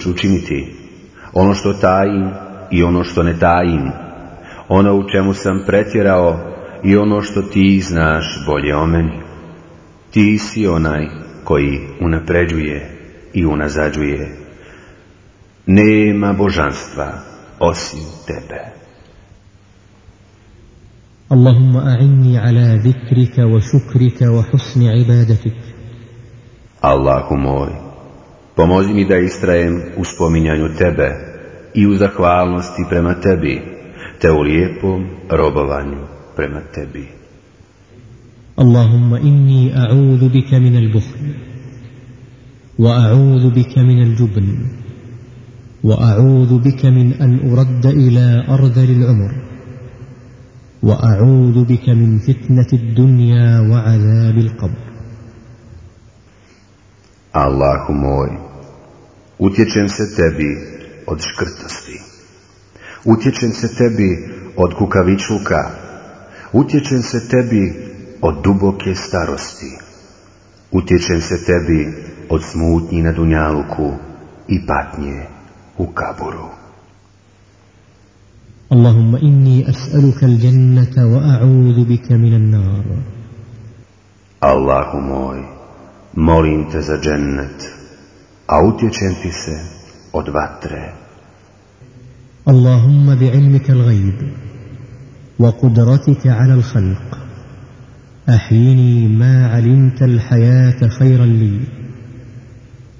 ću učiniti, ono što tajim i ono što ne tajim, ono u čemu sam pretjerao i ono što ti znaš bolje o meni. Ti si onaj koji unapređuje i unazađuje. Nema božanstva osim tebe. اللهم أعني على ذكرك وشكرك وحسن عبادتك Allahu moj, pomozi mi da istrajem u spominjanju tebe i u zahvalnosti prema tebi, te u lijepom robovanju prema tebi. اللهم إني أعوذ بك من البخل وأعوذ بك من الجبن وأعوذ بك من أن أرد إلى أرذل العمر وأعوذ بك من فتنة الدنيا وعذاب القبر Allahu moj, Utječem se tebi od škrtosti. Utječem se tebi od kukavičluka. Utječem se tebi od duboke starosti. Utječem se tebi od smutnji na dunjaluku i patnje u kaburu. Allahumma inni as'aluka al-jannata wa a'udhu bika minan nar. Allahu moj, molim te za džennet a utječem ti se od vatre. اللهم بعلمك الغيب وقدرتك على الخلق أحيني ما علمت الحياة خيرا لي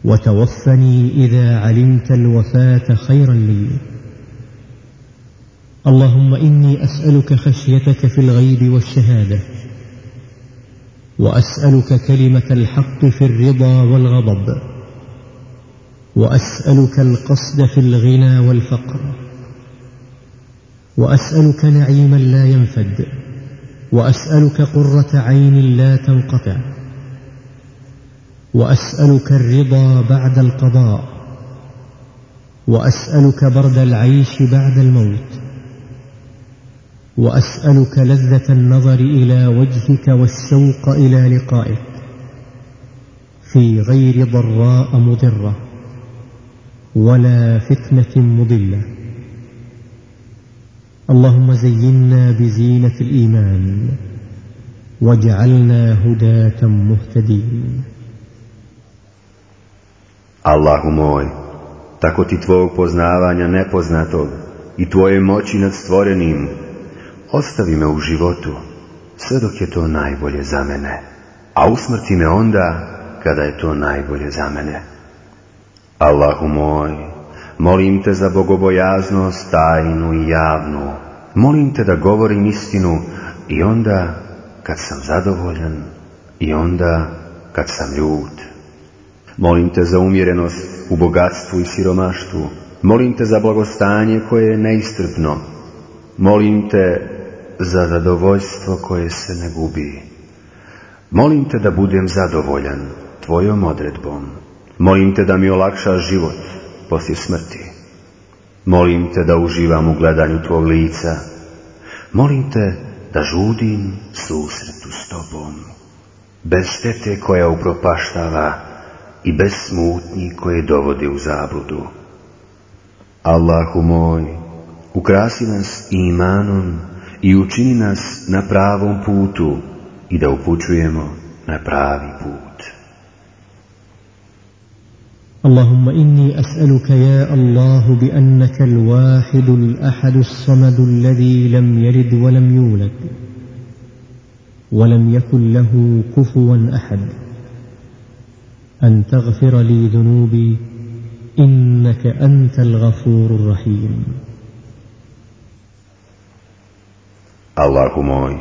وتوفني إذا علمت الوفاة خيرا لي اللهم إني أسألك خشيتك في الغيب والشهادة وأسألك كلمة الحق في الرضا والغضب وأسألك القصد في الغنى والفقر وأسألك نعيما لا ينفد وأسألك قرة عين لا تنقطع وأسألك الرضا بعد القضاء وأسألك برد العيش بعد الموت وأسألك لذة النظر إلى وجهك والشوق إلى لقائك في غير ضراء مضرة. ولا فتنة مضلة اللهم زينا بزينة الإيمان واجعلنا هداة مهتدين Allahu moj, tako ti tvojeg poznavanja nepoznatog i tvoje moći nad stvorenim, ostavi me u životu, sve dok je to najbolje za mene, a usmrti me onda kada je to najbolje za mene. Allahu moj, molim te za bogobojaznost tajnu i javnu, molim te da govorim istinu i onda kad sam zadovoljan i onda kad sam ljut. Molim te za umjerenost u bogatstvu i siromaštvu. Molim te za blagostanje koje je neistrpno. Molim te za zadovoljstvo koje se ne gubi. Molim te da budem zadovoljan tvojom odredbom. Molim te da mi olakšaš život poslije smrti. Molim te da uživam u gledanju tvog lica. Molim te da žudim susretu s tobom. Bez štete koja upropaštava i bez smutnji koje dovode u zabludu. Allahu moj, ukrasi nas imanom i učini nas na pravom putu i da upućujemo na pravi put. اللهم إني أسألك يا الله بأنك الواحد الأحد الصمد الذي لم يلد ولم يولد ولم يكن له كفوا أحد. أن تغفر لي ذنوبي إنك أنت الغفور الرحيم. Allahu moj,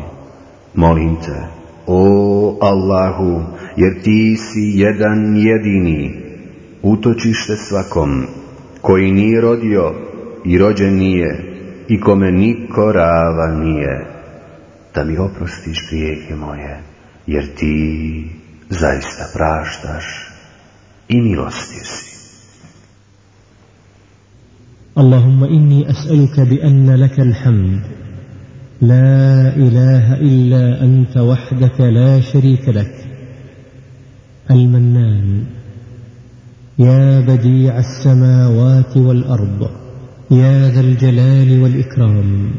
molim te, o Allahu, jer jedini, utočište svakom, koji nije rodio i rođen nije, i kome niko rava nije, da mi oprostiš grijehe moje, jer ti zaista praštaš i milostiv si. اللهم إني أسألك بأن لك الحمد لا إله إلا أنت وحدك لا شريك لك المنان يا بديع السماوات والأرض يا ذا الجلال والإكرام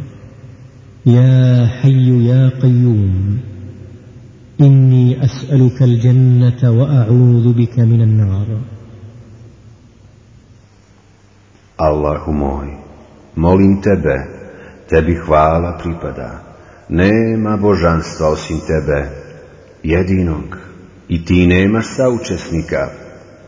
يا حي يا قيوم إني أسألك الجنة وأعوذ بك من النار. الله موي مولين تبه تبي خوالة بريبدا نيما بوجانستو سين تبه يدينك إتي نيما ساوچسنكا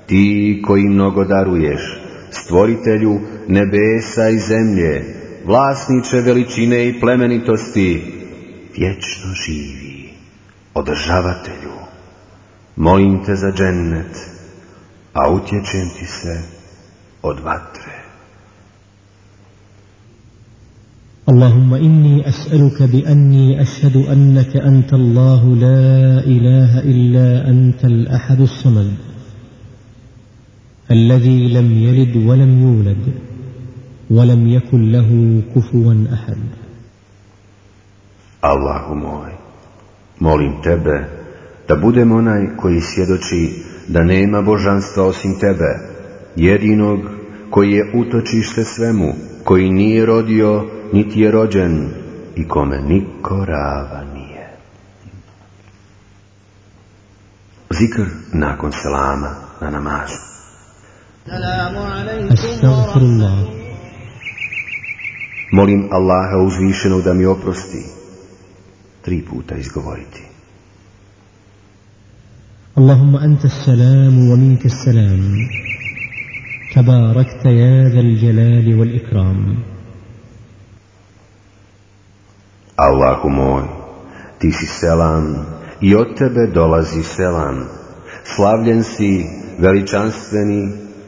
ti koji mnogo daruješ, stvoritelju nebesa i zemlje, vlasniče veličine i plemenitosti, vječno živi, održavatelju, molim te za džennet, a utječem ti se od vatre. اللهم إني أسألك بأني أشهد أنك أنت الله لا إله إلا أنت الأحد الصمد الذي لم يلد ولم يولد ولم يكن له كفوا أحد Allahu moj, molim tebe da budem onaj koji svjedoči da nema božanstva osim tebe, jedinog koji je utočište svemu, koji nije rodio, niti je rođen i kome niko rava nije. Zikr nakon selama na namazu. Astaghfirullah. Molim Allaha uzvišenog da mi oprosti. Tri puta izgovoriti. اللهم أنت السلام ومنك السلام تباركت يا ذا الجلال والإكرام Allahu moj, ti si selam i od tebe dolazi selam. Slavljen si, veličanstveni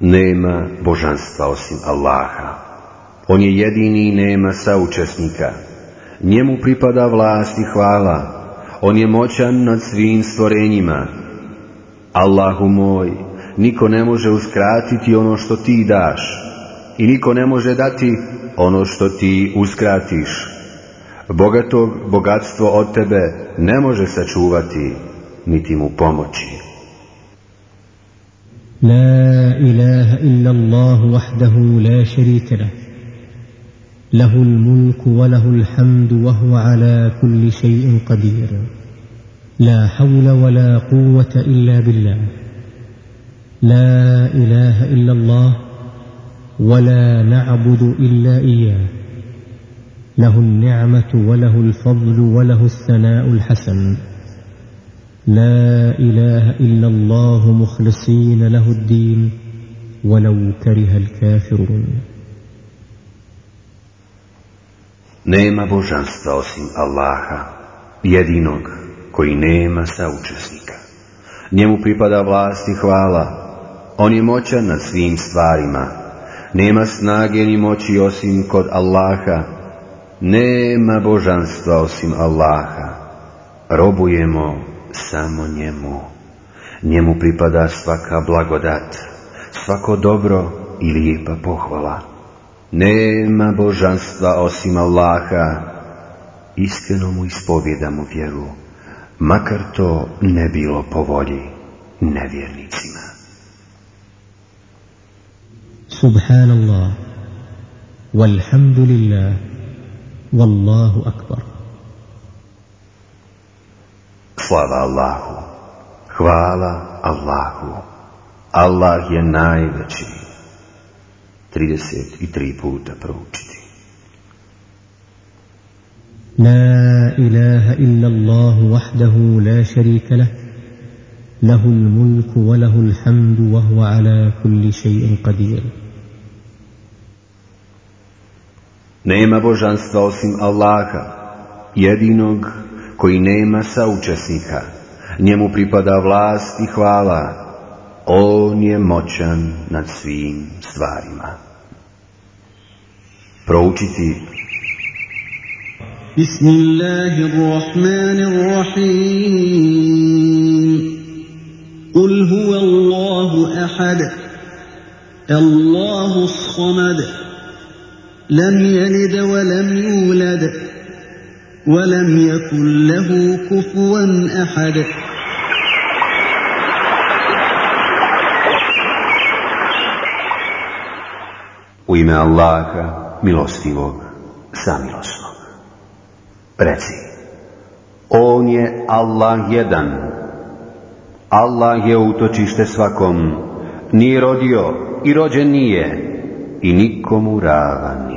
Nema božanstva osim Allaha. On je jedini i nema saučesnika. Njemu pripada vlast i hvala. On je moćan nad svim stvorenjima. Allahu moj, niko ne može uskratiti ono što ti daš i niko ne može dati ono što ti uskratiš. Bogatog bogatstvo od tebe ne može sačuvati, niti mu pomoći. لا إله إلا الله وحده لا شريك له. له الملك وله الحمد وهو على كل شيء قدير. لا حول ولا قوة إلا بالله. لا إله إلا الله ولا نعبد إلا إياه. له النعمة وله الفضل وله الثناء الحسن. لا إله إلا الله مخلصين له الدين ولو كره الكافرون Nema božanstva osim Allaha, jedinog koji nema saučesnika. Njemu pripada vlast i hvala. On je moćan nad svim stvarima. Nema snage ni moći osim kod Allaha. Nema božanstva osim Allaha. Robujemo samo njemu. Njemu pripada svaka blagodat, svako dobro i lijepa pohvala. Nema božanstva osim Allaha, iskreno mu ispovjedamo vjeru, makar to ne bilo po volji nevjernicima. Subhanallah, walhamdulillah, wallahu akbar. Slava Allahu, hvala Allahu, Allah je najveći. 33 puta proučiti. لا إله إلا الله وحده لا شريك له له الملك وله الحمد وهو على كل شيء قدير Nema božanstva osim Allaha, jedinog koji nema saučesnika. Njemu pripada vlast i hvala. On je moćan nad svim stvarima. Proučiti Bismillahirrahmanirrahim Kul huve Allahu ahad Allahu samad Lam yalid wa lam yulad ولم يولد ولم يكن له كفوا احد u ime Allaha, milostivog, samilosnog. Reci, On je Allah jedan, Allah je utočište svakom, nije rodio i rođen nije i nikomu ravan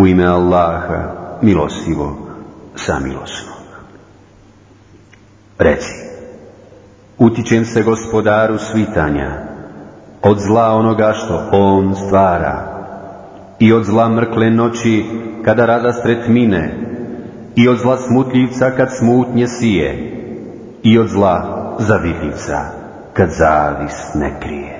U ime Allaha, milostivog, samilosnog. Reci, utičem se gospodaru svitanja, od zla onoga što on stvara, i od zla mrkle noći kada rada stret mine, i od zla smutljivca kad smutnje sije, i od zla zavidljivca kad zavis ne krije.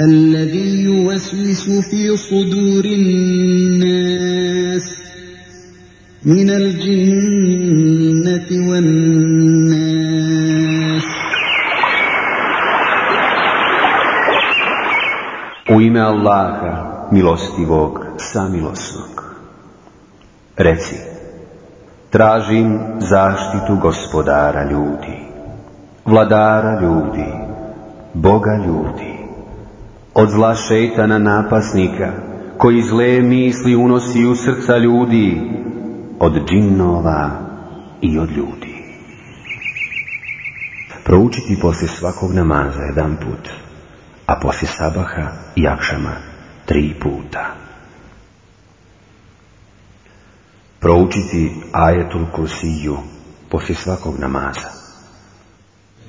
الذي يوسوس في صدور الناس من الجنة والناس U ime Allaha, milostivog, samilosnog. Reci, tražim zaštitu gospodara ljudi, vladara ljudi, Boga ljudi, od zla šeitana napasnika, koji zle misli unosi u srca ljudi, od džinnova i od ljudi. Proučiti poslije svakog namaza jedan put, a poslije sabaha i akšama tri puta. Proučiti ajetul kursiju poslije svakog namaza.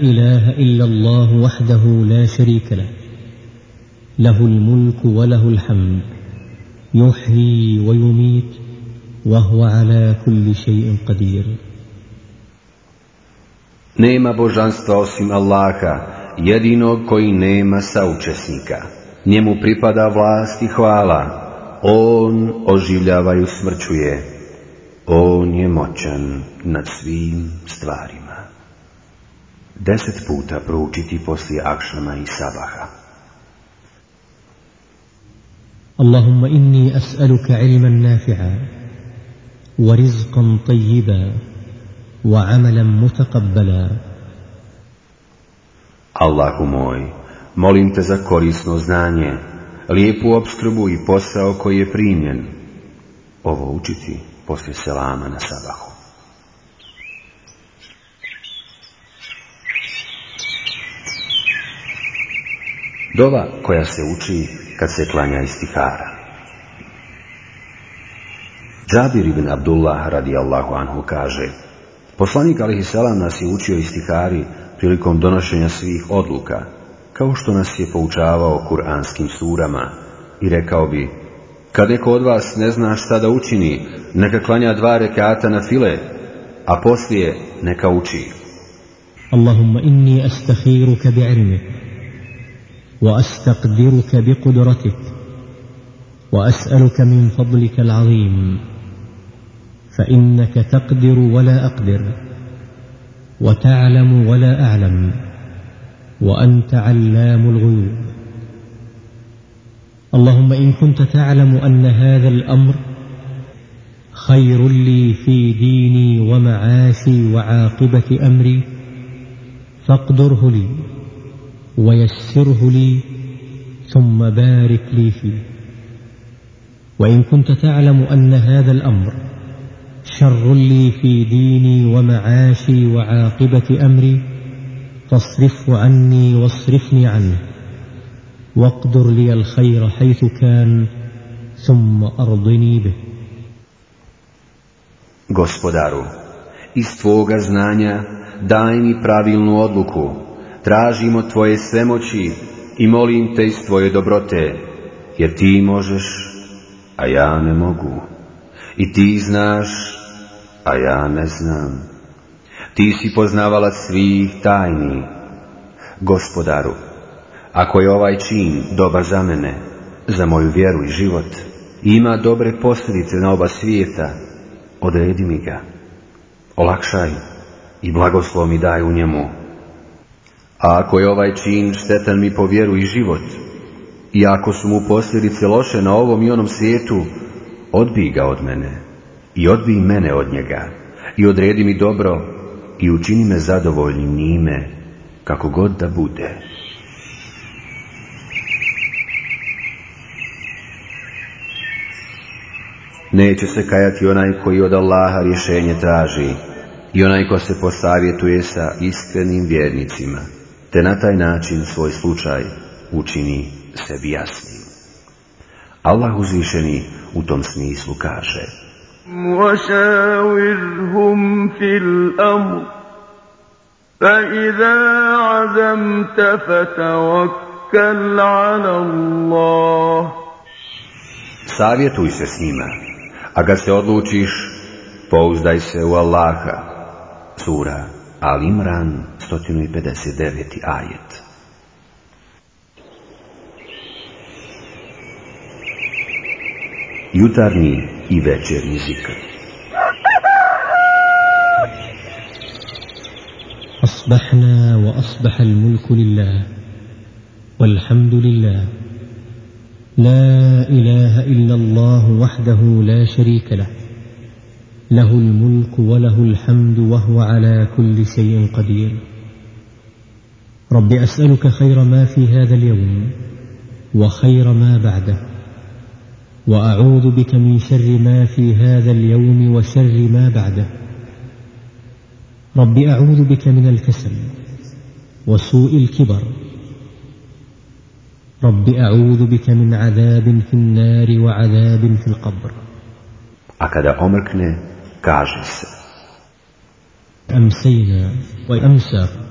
إله إلا الله وحده لا شريك له له الملك وله الحمد يحيي ويميت وهو على كل شيء قدير Nema božanstva osim Allaha, jedinog koji nema saučesnika. Njemu pripada vlast i hvala. On oživljava i usmrćuje. On je moćan nad svim stvarima. Deset puta proučiti poslije akšama i sabaha. اللهم إني أسألك علما نافعا ورزقا طيبا وعملا متقبلا Allahu moj, molim te za korisno znanje, lijepu obskrbu i posao koji je primjen. Ovo učiti poslije selama na sabahu. Dova koja se uči kad se klanja istihara. Džabir ibn Abdullah radijallahu anhu kaže Poslanik alihi salam nas je učio istihari prilikom donošenja svih odluka, kao što nas je poučavao kuranskim surama i rekao bi kad neko od vas ne zna šta da učini, neka klanja dva rekata na file, a poslije neka uči. Allahumma inni astakhiruka bi'ilmik وأستقدرك بقدرتك وأسألك من فضلك العظيم فإنك تقدر ولا أقدر وتعلم ولا أعلم وأنت علام الغيوب. اللهم إن كنت تعلم أن هذا الأمر خير لي في ديني ومعاشي وعاقبة أمري فاقدره لي. ويسره لي ثم بارك لي فيه. وإن كنت تعلم أن هذا الأمر شر لي في ديني ومعاشي وعاقبة أمري فاصرفه عني واصرفني عنه واقدر لي الخير حيث كان ثم أرضني به. Gospodaru, iz Tvoga znanja daj mi pravilnu odluku. Tražimo Tvoje svemoći i molim Te iz Tvoje dobrote, jer Ti možeš, a ja ne mogu. I Ti znaš, a ja ne znam. Ti si poznavalac svih tajni. Gospodaru, ako je ovaj čin dobar za mene, za moju vjeru i život, ima dobre posljedice na oba svijeta, odredi mi ga. Olakšaj i blagoslov mi daj u njemu a ako je ovaj čin štetan mi po vjeru i život, i ako su mu posljedice loše na ovom i onom svijetu, odbij ga od mene i odbij mene od njega. I odredi mi dobro i učini me zadovoljnim njime, kako god da bude. Neće se kajati onaj koji od Allaha rješenje traži i onaj ko se posavjetuje sa iskrenim vjernicima te na taj način svoj slučaj učini sebi jasnim. Allah uzvišeni u tom smislu kaže وشاورهم في الأمر فإذا عزمت فتوكل على الله Savjetuj se s njima, a kad se odlučiš, pouzdaj se u Allaha. Sura Al Imran 159. ajet. Jutarnji i večernji zikr. أصبحنا وأصبح الملك لله والحمد لله لا إله إلا الله وحده لا شريك له له الملك وله الحمد وهو على كل شيء قدير رب أسألك خير ما في هذا اليوم وخير ما بعده وأعوذ بك من شر ما في هذا اليوم وشر ما بعده. رب أعوذ بك من الكسل وسوء الكبر. رب أعوذ بك من عذاب في النار وعذاب في القبر. A kada omrkne, kaže se. أمسينا وأمسى.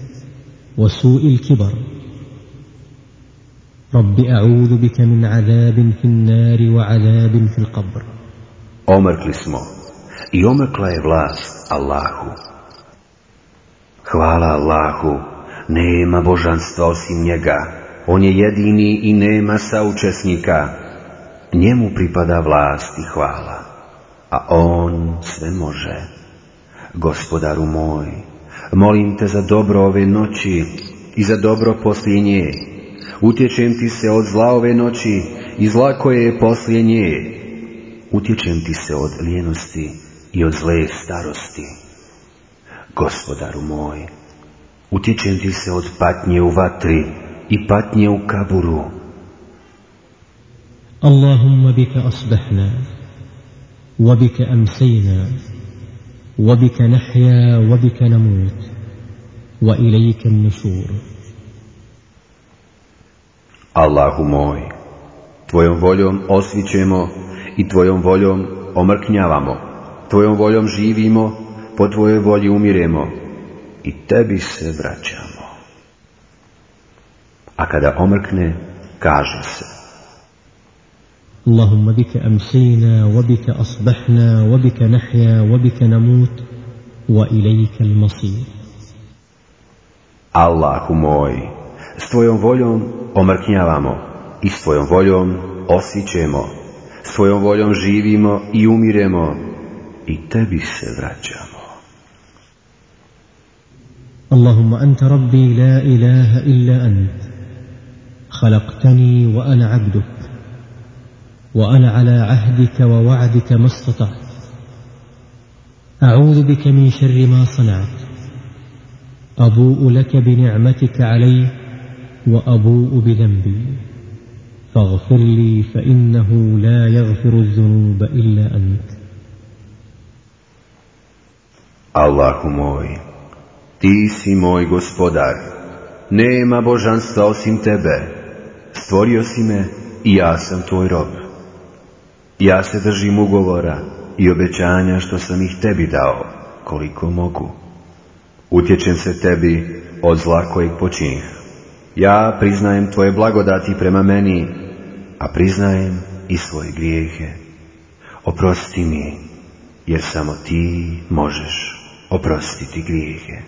وسوء الكبر رب أعوذ بك من عذاب في النار وعذاب في القبر Omrkli smo i omrkla je vlast Allahu. Hvala Allahu, nema božanstva osim njega, On je jedini i nema saučesnika. Njemu pripada vlast i hvala, a On sve može. Gospodaru moj, Molim te za dobro ove noći i za dobro poslije nje. Utječem ti se od zla ove noći i zla koje je poslije nje. Utječem ti se od ljenosti i od zle starosti. Gospodaru moj, utječem ti se od patnje u vatri i patnje u kaburu. Allahumma bika asbahna, wa bika amsejna, وبك نحيا وبك نموت وإليك النشور Allahu moj, Tvojom voljom osvićemo i Tvojom voljom omrknjavamo, Tvojom voljom živimo, po Tvojoj volji umiremo i Tebi se vraćamo. A kada omrkne, kaže se, اللهم بك أمسينا وبك أصبحنا وبك نحيا وبك نموت وإليك المصير Allahu moj, s Tvojom voljom omrknjavamo i s Tvojom voljom osvićemo, s Tvojom voljom živimo i umiremo i Tebi se vraćamo. اللهم أنت ربي لا إله إلا أنت خلقتني وأنا عبدك وأنا على عهدك ووعدك ما استطعت. أعوذ بك من شر ما صنعت. أبوء لك بنعمتك علي وأبوء بذنبي. فاغفر لي فإنه لا يغفر الذنوب إلا أنت. Allahu moj, Ti si moj gospodar, nema božanstva osim Tebe, stvorio si me i ja sam Tvoj rob. Ja se držim ugovora i obećanja što sam ih Tebi dao, koliko mogu. Utječem se Tebi od zla kojeg počinih. Ja priznajem Tvoje blagodati prema meni, a priznajem i svoje grijehe. Oprosti mi, jer samo Ti možeš oprostiti grijehe.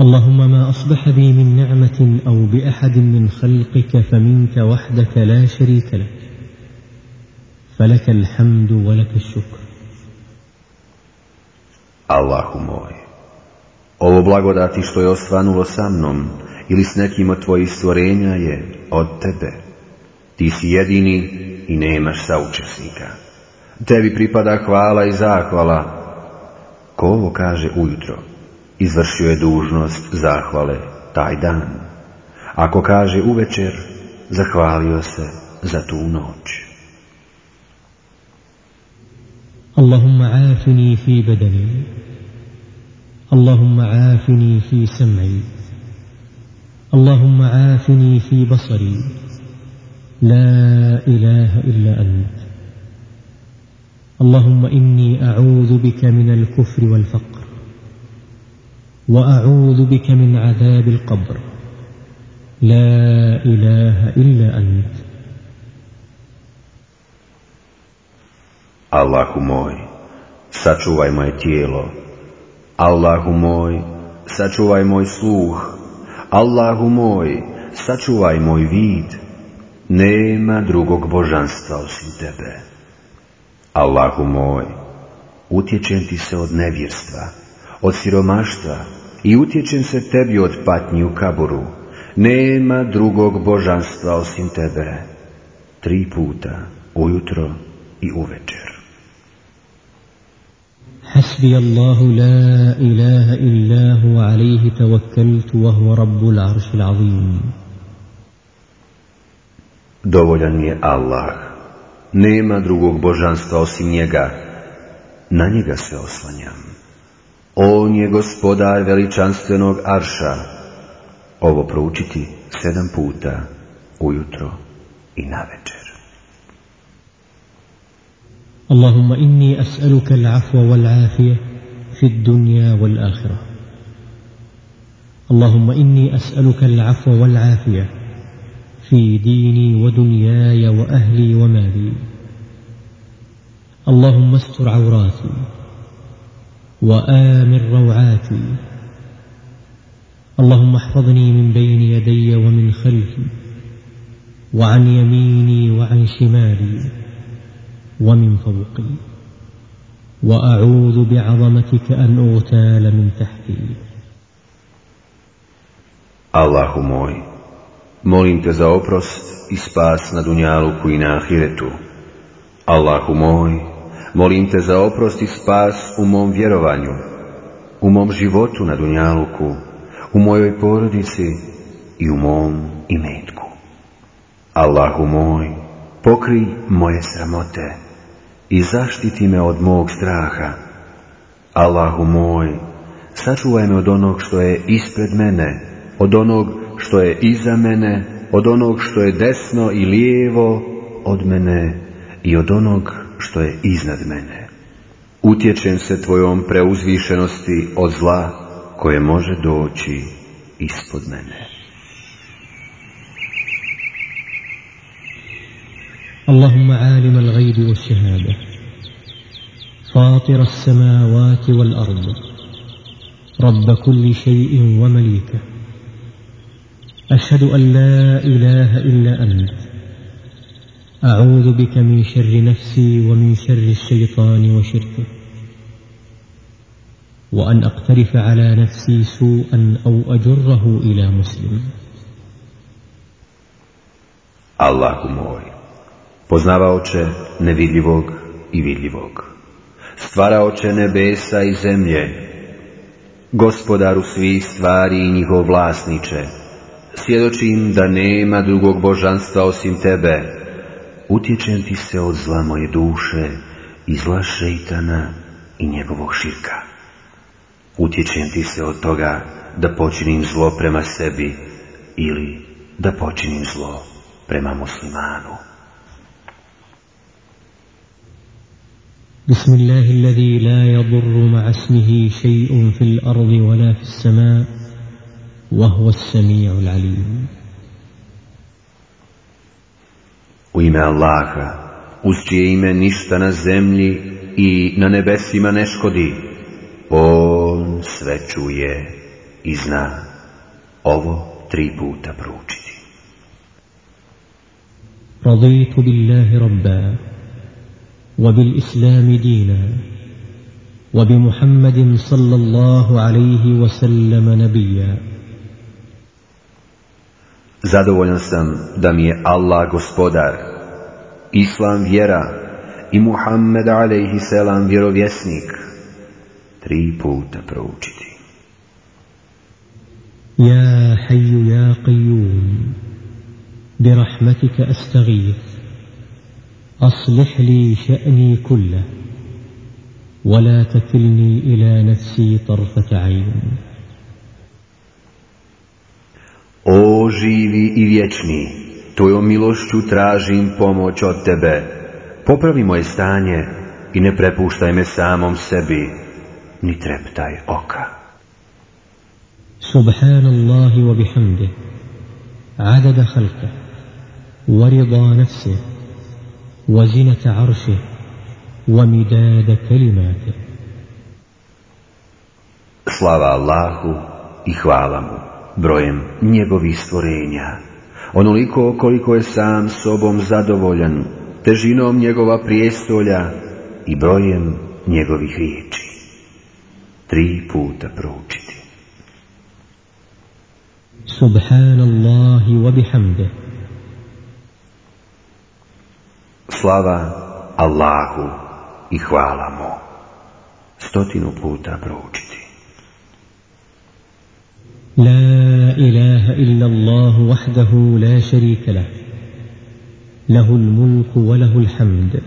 اللهم ما أصبح بي من نعمة أو بأحد من خلقك فمنك وحدك لا شريك لك فلك الحمد ولك الشكر Allahu moj, ovo blagodati što je osvanulo sa mnom ili s nekim od tvojih stvorenja je od tebe. Ti si jedini i nemaš saučesnika. Tebi pripada hvala i zahvala. Ko ovo kaže ujutro, Izvršio je dužnost zahvale taj dan. Ako kaže uvečer, zahvalio se za tu noć. اللهم عافني في بدني اللهم عافني في سمعي اللهم عافني في بصري لا إله إلا أنت اللهم إني أعوذ بك من الكفر والفقر وأعوذ بك من عذاب القبر لا إله إلا أنت Allahu moj, sačuvaj moje tijelo. Allahu moj, sačuvaj moj sluh. Allahu moj, sačuvaj moj vid. Nema drugog božanstva osim tebe. Allahu moj, utječem ti se od nevjerstva, od siromaštva i utječem se tebi od patnji u kaburu. Nema drugog božanstva osim tebe. Tri puta, ujutro i uvečer. حسبي الله لا إله إلا هو عليه توكلت وهو رب العرش العظيم Dovoljan mi je Allah. Nema drugog božanstva osim njega. Na njega se oslanjam. On je gospodar veličanstvenog arša. Ovo proučiti sedam puta, ujutro i navečer. اللهم إني أسألك العفو والعافية في الدنيا والآخرة اللهم إني أسألك العفو والعافية في ديني ودنياي وأهلي ومالي اللهم استر عوراتي وآمن روعاتي. اللهم احفظني من بين يدي ومن خلفي وعن يميني وعن شمالي ومن فوقي. وأعوذ بعظمتك أن أغتال من تحتي. Allahu moj, molim te za oprost i spas na Dunjaluku i na Ahiretu. Allahu moj, molim te za oprost i spas u mom vjerovanju, u mom životu na Dunjaluku, u mojoj porodici i u mom imetku. Allahu moj, pokri moje sramote i zaštiti me od mog straha. Allahu moj, sačuvaj me od onog što je ispred mene, od onog što je iza mene, od onog što je desno i lijevo od mene i od onog što je iznad mene. Utječem se tvojom preuzvišenosti od zla koje može doći ispod mene. اللهم عالم الغيب والشهادة فاطر السماوات والأرض رب كل شيء ومليكه أشهد أن لا إله إلا أنت أعوذ بك من شر نفسي ومن شر الشيطان وشركه وأن أقترف على نفسي سوءا أو أجره إلى مسلم Allahu moj, poznavaoče nevidljivog i vidljivog, stvaraoče nebesa i zemlje, gospodaru svih stvari i njihov vlasniče, svjedočim da nema drugog božanstva osim tebe, utječem ti se od zla moje duše i zla šeitana i njegovog širka. Utječem ti se od toga da počinim zlo prema sebi ili da počinim zlo prema muslimanu. بسم الله الذي لا يضر مع اسمه شيء في الأرض ولا في السماء وهو السميع العليم U ime Allaha, uz čije ime ništa na zemlji i na nebesima ne škodi, On sve čuje i zna. Ovo tri puta proučiti. رضيت بالله ربا وبالإسلام دينا وبمحمد صلى الله عليه وسلم نبيا Zadovoljan sam da mi je Allah gospodar, Islam vjera i Muhammed alaihi selam vjerovjesnik. Tri puta proučiti. يا حي يا قيوم برحمتك أستغيث أصلح لي شأني كله ولا تكلني إلى نفسي طرفة عين O živi i vječni, tvojom milošću tražim pomoć od tebe. Popravi moje stanje i ne prepuštaj me samom sebi, ni treptaj oka. Subhanallahi wa bihamdi, adada halka, warida nafse, wazinata arše, wa midada kalimate. Slava Allahu i hvala mu brojem njegovih stvorenja, onoliko koliko je sam sobom zadovoljan, težinom njegova prijestolja i brojem njegovih riječi. Tri puta proučiti. Subhanallahi wa bihamde. Slava Allahu i hvala mu. Stotinu puta proučiti. لا إله إلا الله وحده لا شريك له له الملك وله الحمد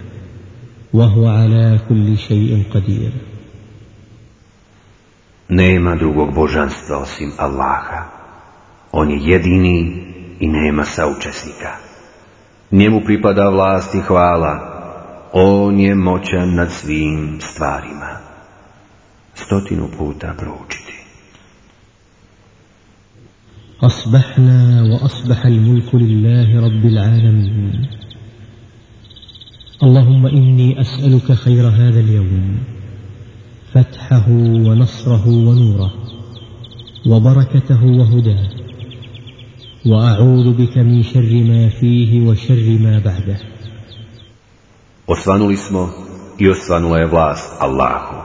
وهو على كل شيء قدير Nema drugog božanstva osim Allaha. On je jedini i nema saučesnika. Njemu pripada vlast i hvala. On je moćan nad svim stvarima. Stotinu puta proučiti. أصبحنا وأصبح الملك لله رب العالمين. اللهم إني أسألك خير هذا اليوم فتحه ونصره ونوره وبركته وهداه وأعوذ بك من شر ما فيه وشر ما بعده. Osvanuli smo i osvanula je vlast Allahu,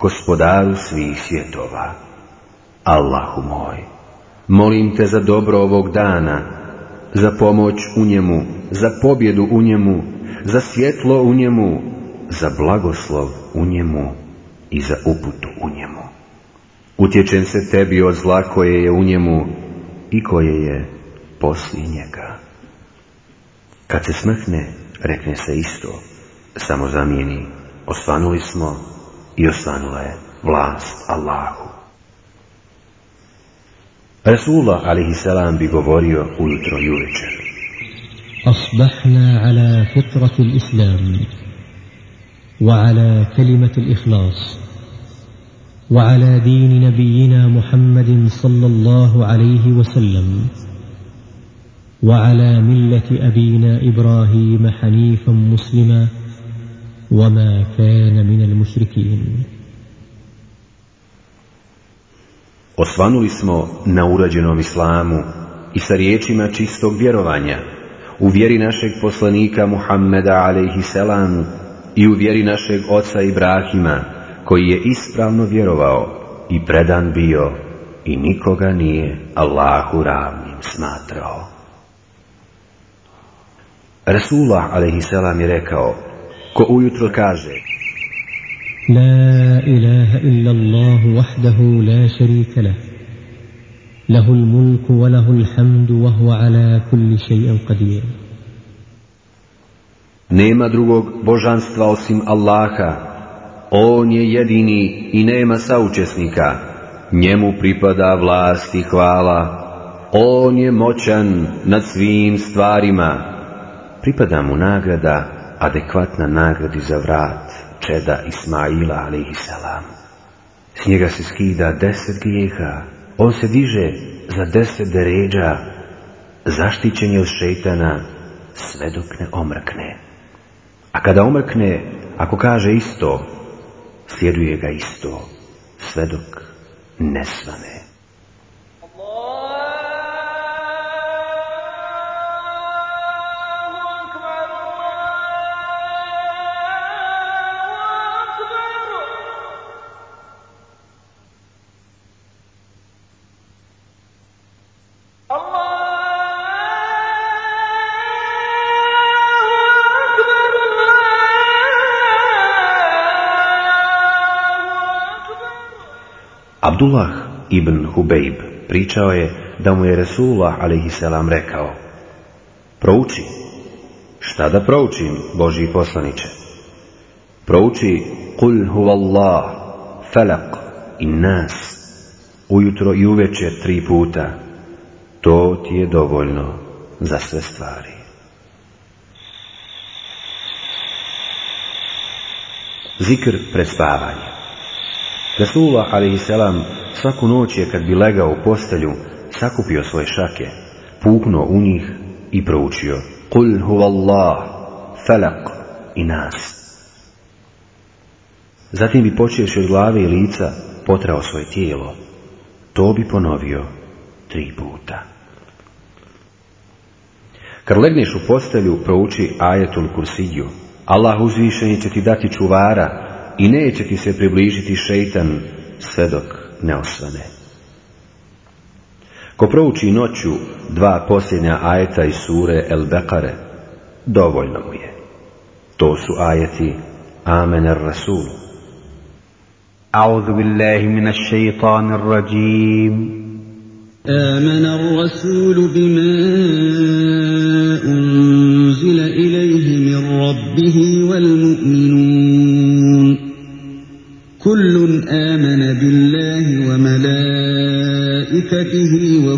gospodaru svih svjetova. Allahu moj, molim te za dobro ovog dana, za pomoć u njemu, za pobjedu u njemu, za svjetlo u njemu, za blagoslov u njemu i za uputu u njemu. Utječem se tebi od zla koje je u njemu i koje je poslije njega. Kad se smrkne, rekne se isto, samo zamijeni, osvanuli smo i osvanula je vlast Allahu. Rasulullah alaihi bi govorio ujutro i uvečer. أصبحنا على فطرة الإسلام وعلى كلمة الإخلاص وعلى دين نبينا محمد صلى الله عليه وسلم وعلى ملة أبينا إبراهيم حنيفا مسلما وما كان من المشركين Osvanuli smo na urađenom islamu i sa riječima čistog vjerovanja, u vjeri našeg poslanika Muhammeda a.s. i u vjeri našeg oca Ibrahima, koji je ispravno vjerovao i predan bio i nikoga nije Allahu ravnim smatrao. Rasulullah a.s. je rekao, ko ujutro kaže لا إله إلا الله وحده لا شريك له له الملك وله الحمد وهو على كل شيء قدير Nema drugog božanstva osim Allaha. On je jedini i nema saučesnika. Njemu pripada vlast i hvala. On je moćan nad svim stvarima. Pripada mu nagrada adekvatna nagradi za vrat čeda Ismaila a.s. S njega se skida deset grijeha, on se diže za deset deređa, zaštićen je od šeitana sve dok ne omrkne. A kada omrkne, ako kaže isto, sjeduje ga isto, sve dok ne svane. Abdullah ibn Hubejb pričao je da mu je Resulullah a.s. rekao Prouči. Šta da proučim, Boži poslaniće? Prouči Kul huvallah, felak i nas, ujutro i uvečer tri puta. To ti je dovoljno za sve stvari. Zikr pred spavanje. Rasulullah a.s. svaku noć je kad bi legao u postelju sakupio svoje šake, puknuo u njih i proučio Kul huvallah, felak i nas. Zatim bi počevši od glave i lica potrao svoje tijelo. To bi ponovio tri puta. Kad legneš u postelju, prouči ajetul kursiju. Allah uzvišeni će ti dati čuvara i neće ti se približiti šeitan sve dok ne osvane. Ko prouči noću dva posljednja ajeta iz sure El Bekare, dovoljno mu je. To su ajeti Amen ar Rasul. أعوذ بالله من الشيطان الرجيم آمن الرسول بما أنزل إليه من ربه والمؤمنون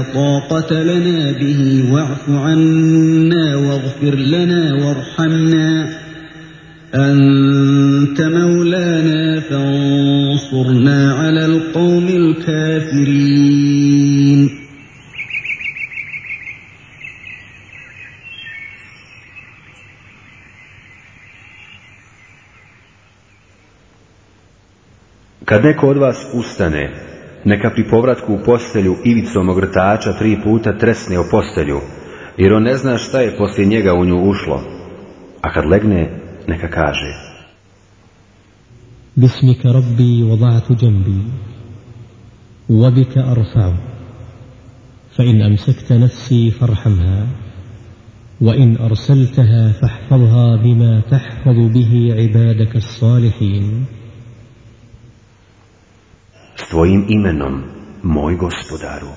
لا طاقة لنا به واعف عنا واغفر لنا وارحمنا. أنت مولانا فانصرنا على القوم الكافرين. Kad neko od vas ustane, neka pri povratku u postelju ivicom ogrtača tri puta tresne o postelju, jer on ne zna šta je poslije njega u nju ušlo. A kad legne, neka kaže. باسمك ربي وضعت جنبي وبك أرفعه فإن أمسكت نفسي فارحمها وإن أرسلتها فاحفظها بما تحفظ به عبادك الصالحين S tvojim imenom, moj gospodaru,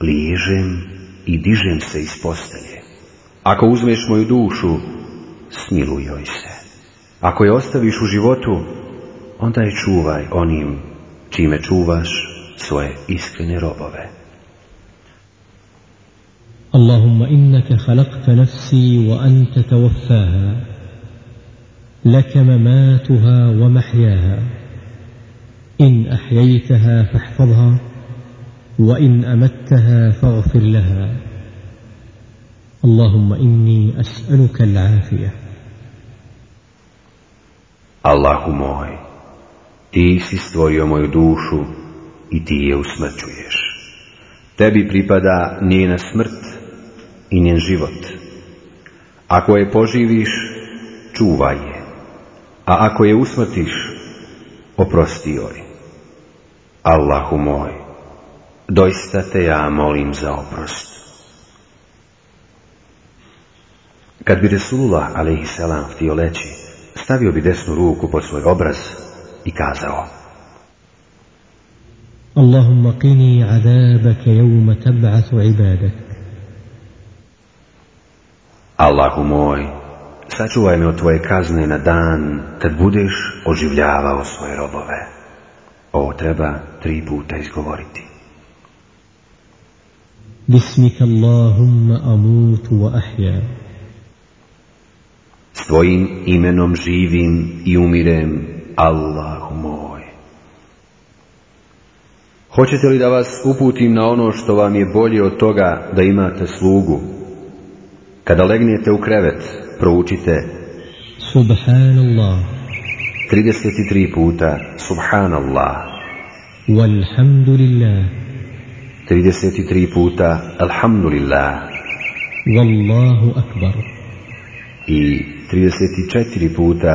liježem i dižem se iz postelje. Ako uzmeš moju dušu, smiluj joj se. Ako je ostaviš u životu, onda je čuvaj onim čime čuvaš svoje iskrene robove. اللهم إنك خلقت نفسي وأنت توفاها لك مماتها ومحياها إن أحييتها فاحفظها وإن أمتها فاغفر لها اللهم إني أسألك العافية Allahu moj, ti si stvorio moju dušu i ti je usmrćuješ. Tebi pripada njena smrt i njen život. Ako je poživiš, čuvaj je, a ako je usmrtiš, oprosti joj. Allahu moj, doista te ja molim za oprost. Kad bi Resulullah a.s. htio leći, stavio bi desnu ruku pod svoj obraz i kazao Allahumma qini azabaka jevma tab'asu ibadak Allahu moj, sačuvaj me od tvoje kazne na dan kad budeš oživljavao svoje robove. Ovo treba tri puta izgovoriti. Bismika Allahumma amutu wa ahya. S tvojim imenom živim i umirem, Allahu moj. Hoćete li da vas uputim na ono što vam je bolje od toga da imate slugu? Kada legnete u krevet, proučite Subhanallah 33 puta Subhanallah, والحمد لله 33 puta Alhamdulillah والله أكبر i 34 puta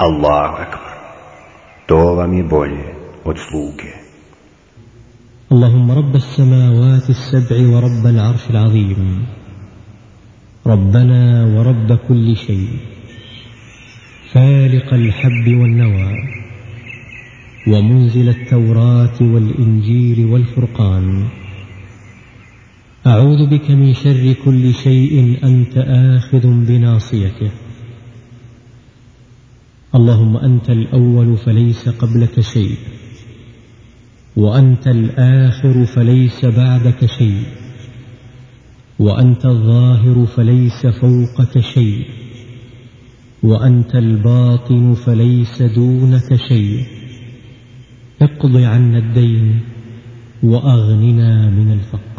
Allahu Akbar. To vam je bolje od sluge. اللهم رب السماوات السبع ورب العرش العظيم ربنا ورب كل شيء فالق الحب والنوى ومنزل التوراة والإنجيل والفرقان. أعوذ بك من شر كل شيء أنت آخذ بناصيته. اللهم أنت الأول فليس قبلك شيء وأنت الآخر فليس بعدك شيء وأنت الظاهر فليس فوقك شيء. وأنت الباطن فليس دونك شيء اقض عنا الدين وأغننا من الفقر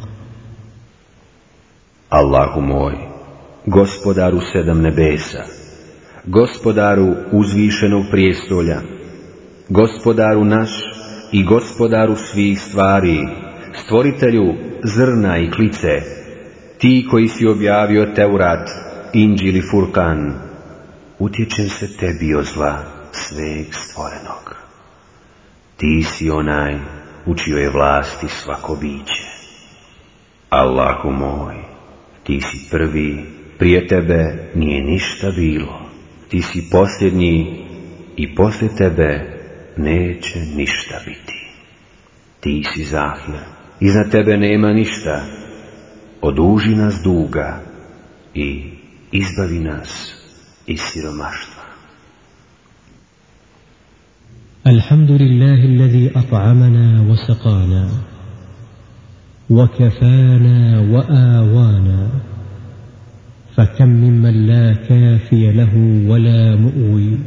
Allahu moj, gospodaru sedam nebesa, gospodaru uzvišenog prijestolja, gospodaru naš i gospodaru svih stvari, stvoritelju zrna i klice, ti koji si objavio Teurat, Inđil i Furkan, utječem se tebi o zla sveg stvorenog. Ti si onaj u je vlasti svako biće. Allahu moj, ti si prvi prije tebe nije ništa bilo. Ti si posljednji i poslije tebe neće ništa biti. Ti si zahir, iznad tebe nema ništa. Oduži nas duga i izbavi nas siromaštva. الحمد لله الذي أطعمنا وسقانا وكفانا وآوانا فكم ممن لا كافي له ولا مؤوي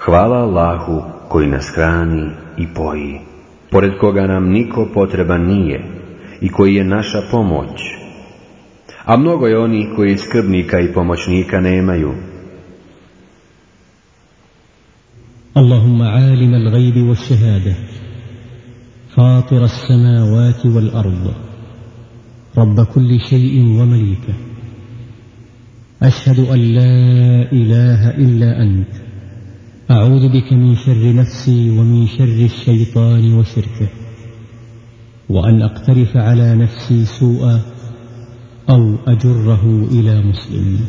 Hvala Allahu koji nas hrani i poji, pored koga nam niko potreban nije i koji je naša pomoć. A mnogo je onih koji skrbnika i pomoćnika nemaju. اللهم عالم الغيب والشهادة فاطر السماوات والأرض رب كل شيء ومليكه أشهد أن لا إله إلا أنت أعوذ بك من شر نفسي ومن شر الشيطان وشركه وأن أقترف على نفسي سوءا أو أجره إلى مسلم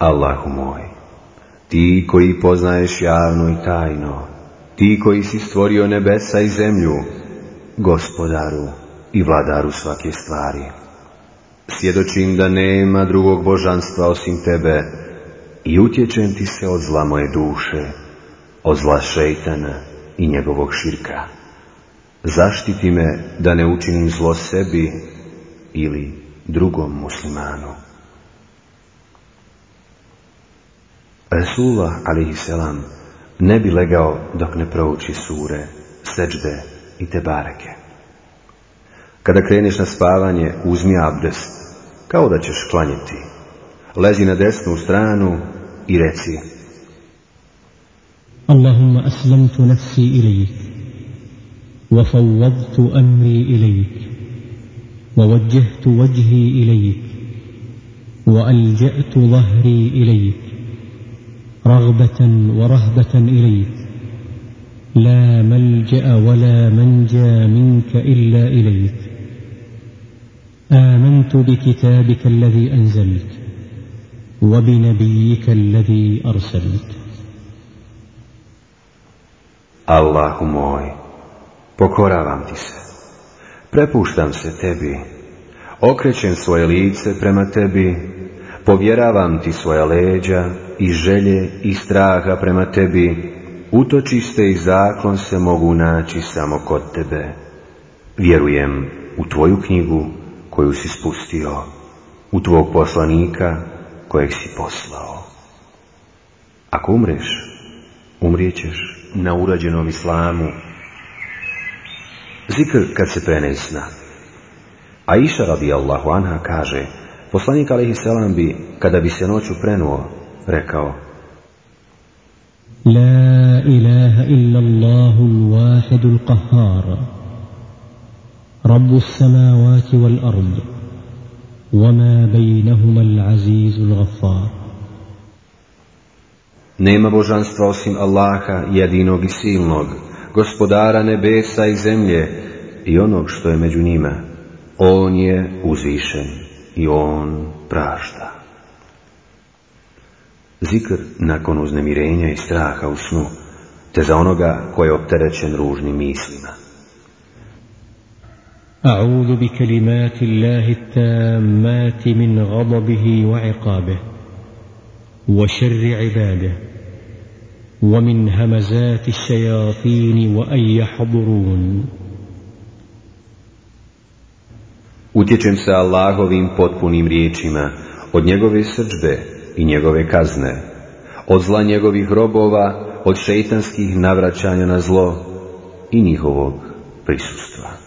Allahu moj, ti koji poznaješ javno i tajno, ti koji si stvorio nebesa i zemlju, gospodaru i vladaru svake stvari. Svjedočim da nema drugog božanstva osim tebe i utječem ti se od zla moje duše, od zla šeitana i njegovog širka. zaštiti me da ne učinim zlo sebi ili drugom muslimanu. Resulullah a.s. ne bi legao dok ne prouči sure, seđde i te bareke. Kada kreneš na spavanje, uzmi abdest, kao da ćeš klanjati. Lezi na desnu stranu i reci Allahumma aslamtu nafsi ilijik. وفوضت أمري إليك ووجهت وجهي إليك وألجأت ظهري إليك رغبة ورهبة إليك لا ملجأ ولا منجى منك إلا إليك آمنت بكتابك الذي أنزلت وبنبيك الذي أرسلت Allahu moj, pokoravam ti se, prepuštam se tebi, okrećem svoje lice prema tebi, povjeravam ti svoja leđa i želje i straha prema tebi, utočiste i zakon se mogu naći samo kod tebe. Vjerujem u tvoju knjigu koju si spustio, u tvog poslanika kojeg si poslao. Ako umreš, umrijećeš na urađenom islamu. Zikr kad se prene sna. A iša radijallahu anha kaže, poslanik alaihi selam bi, kada bi se noću prenuo, rekao, لا إله إلا الله الواحد القهار رب السماوات والأرض وما بينهما العزيز الغفار Nema božanstva osim Allaha, jedinog i silnog, gospodara nebesa i zemlje i onog što je među njima. On je uzvišen i on prašta. Zikr nakon uznemirenja i straha u snu, te za onoga koji je opterećen ružnim mislima. أعوذ بكلمات الله التامات من غضبه وعقابه وشر عباده ومن همزات الشياطين وأن يحضرون Utječem se Allahovim potpunim riječima, od njegove srđbe i njegove kazne, od zla njegovih robova, od šeitanskih navraćanja na zlo i njihovog prisustva.